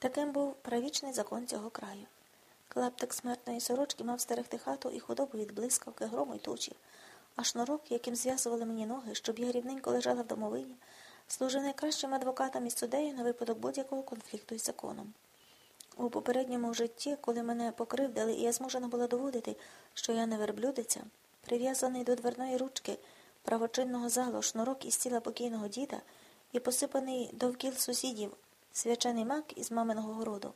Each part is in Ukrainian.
Таким був правічний закон цього краю. Клаптик смертної сорочки мав стерегти хату і худобу від блискавки, грому й тучі, а шнурок, яким зв'язували мені ноги, щоб я рівненько лежала в домовині, служив найкращим адвокатом і суддею на випадок будь-якого конфлікту із законом. У попередньому житті, коли мене покривдили, і я змушена була доводити, що я не верблюдиця, прив'язаний до дверної ручки правочинного залу шнурок із тіла покійного діда і посипаний довкіл сусідів свячений мак із маминого городу,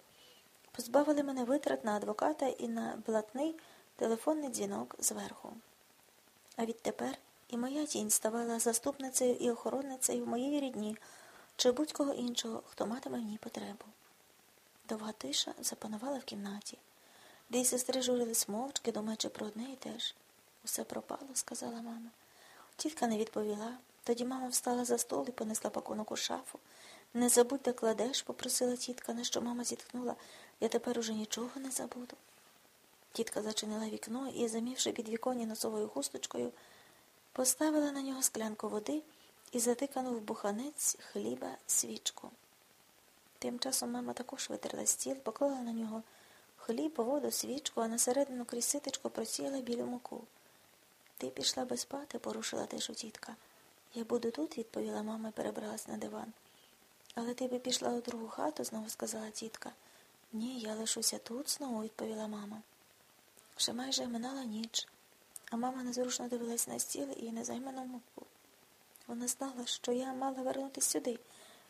позбавили мене витрат на адвоката і на блатний телефонний дзвінок зверху. А відтепер і моя тінь ставала заступницею і охоронницею в моїй рідні чи будь-кого іншого, хто матиме в ній потребу. Довга тиша запанувала в кімнаті. Дві сестри журились мовчки, думаючи про одне і те ж. Усе пропало, сказала мама. Тітка не відповіла. Тоді мама встала за стол і понесла пакунок у шафу. Не забудь, де кладеш, попросила тітка, на що мама зітхнула. Я тепер уже нічого не забуду. Тітка зачинила вікно і, замівши під віконі носовою хусточкою, поставила на нього склянку води і затикану в буханець хліба свічку. Тим часом мама також витерла стіл, поклала на нього хліб, воду, свічку, а на середину крізь ситочко просіяла білу муку. Ти пішла би спати, порушила тишу тітка. Я буду тут, відповіла мама і перебралась на диван. Але ти би пішла у другу хату, знову сказала тітка. Ні, я лишуся тут, знову відповіла мама. Вже майже минала ніч, а мама незручно дивилась на стіл і незайману муку. Вона знала, що я мала вернутися сюди,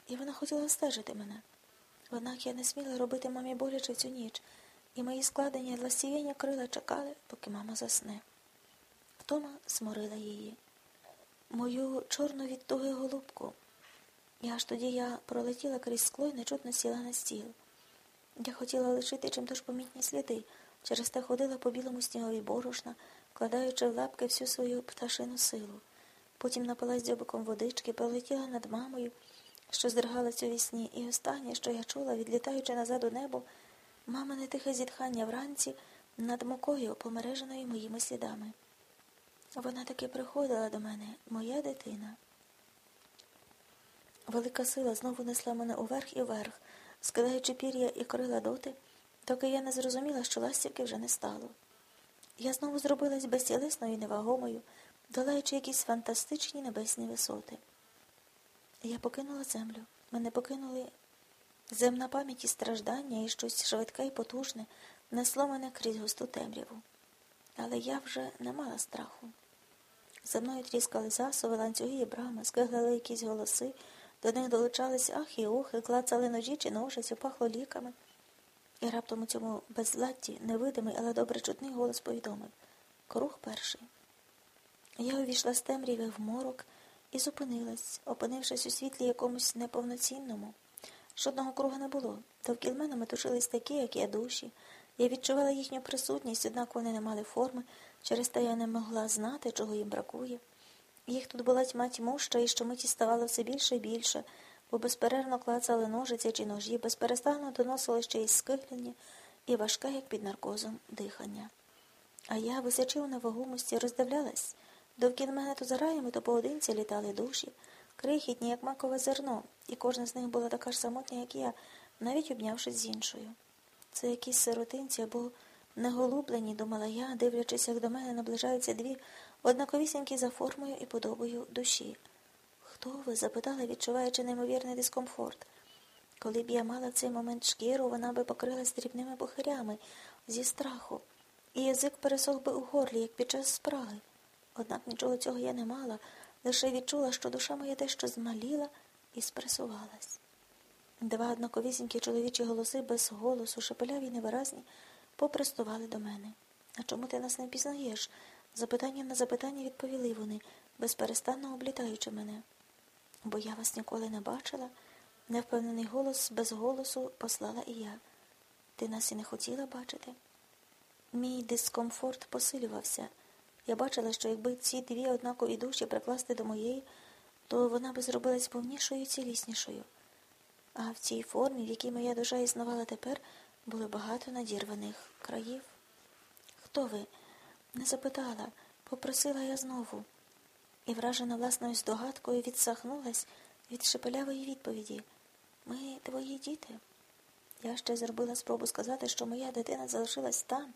і вона хотіла стежити мене. Однак я не сміла робити мамі боляче цю ніч, і мої складені ласіяння крила чекали, поки мама засне. Втома сморила її. Мою чорну від туги голубку. І аж тоді я пролетіла крізь скло і нечутно сіла на стіл. Я хотіла лишити чимтож помітні сліди, через те ходила по білому снігові борошна, вкладаючи в лапки всю свою пташину силу. Потім напилась дзьобиком водички, пролетіла над мамою, що здригалась у вісні, і останнє, що я чула, відлітаючи назад у небо, мамине тихе зітхання вранці над мукою, помереженою моїми слідами. Вона таки приходила до мене, моя дитина. Велика сила знову несла мене уверх і вверх, скидаючи пір'я і крила доти, доки я не зрозуміла, що ластівки вже не стало. Я знову зробилась безцілесною і невагомою, долаючи якісь фантастичні небесні висоти. Я покинула землю. Мене покинули земна пам'ять і страждання, і щось швидке і потужне несло мене крізь густу темряву. Але я вже не мала страху. За мною тріскали засови, ланцюги і брами, скиглили якісь голоси, до них долучались ах і охи, клацали ножі чи ножиці, пахло ліками. І раптом у цьому безладді невидимий, але добре чутний голос повідомив Круг перший. Я увійшла з темряви в морок і зупинилась, опинившись у світлі якомусь неповноцінному. Жодного круга не було. Довкіл мене метушились такі, як я душі. Я відчувала їхню присутність, однак вони не мали форми, через те я не могла знати, чого їм бракує. Їх тут була тьма тьмуща, і щомиті ставало все більше і більше, бо безперервно клацали ножиці чи ножі, безперестанно доносили ще й скиглення і важке, як під наркозом, дихання. А я, висячив на вагомості, роздивлялась. Довкіл мене то за раями, то поодинці літали душі, крихітні, як макове зерно, і кожна з них була така ж самотня, як я, навіть обнявшись з іншою. Це якісь сиротинці або неголублені, думала я, дивлячись, як до мене наближаються дві однаковісінькі за формою і подобою душі. Хто ви? запитала, відчуваючи неймовірний дискомфорт. Коли б я мала в цей момент шкіру, вона би покрилась дрібними похирями зі страху, і язик пересох би у горлі, як під час спраги. Однак нічого цього я не мала, лише відчула, що душа моя дещо змаліла і спресувалась. Два однаковісінькі чоловічі голоси без голосу, шепеляві й невиразні, попристували до мене. А чому ти нас не пізнаєш? Запитанням на запитання відповіли вони, безперестанно облітаючи мене. Бо я вас ніколи не бачила, невпевнений голос без голосу послала і я. Ти нас і не хотіла бачити? Мій дискомфорт посилювався. Я бачила, що якби ці дві однакові душі прикласти до моєї, то вона би зробилась повнішою і ціліснішою. А в цій формі, в якій моя душа існувала тепер, було багато надірваних країв. Хто ви? Не запитала, попросила я знову. І, вражена власною здогадкою, відсахнулась від шепелявої відповіді. Ми твої діти. Я ще зробила спробу сказати, що моя дитина залишилась там,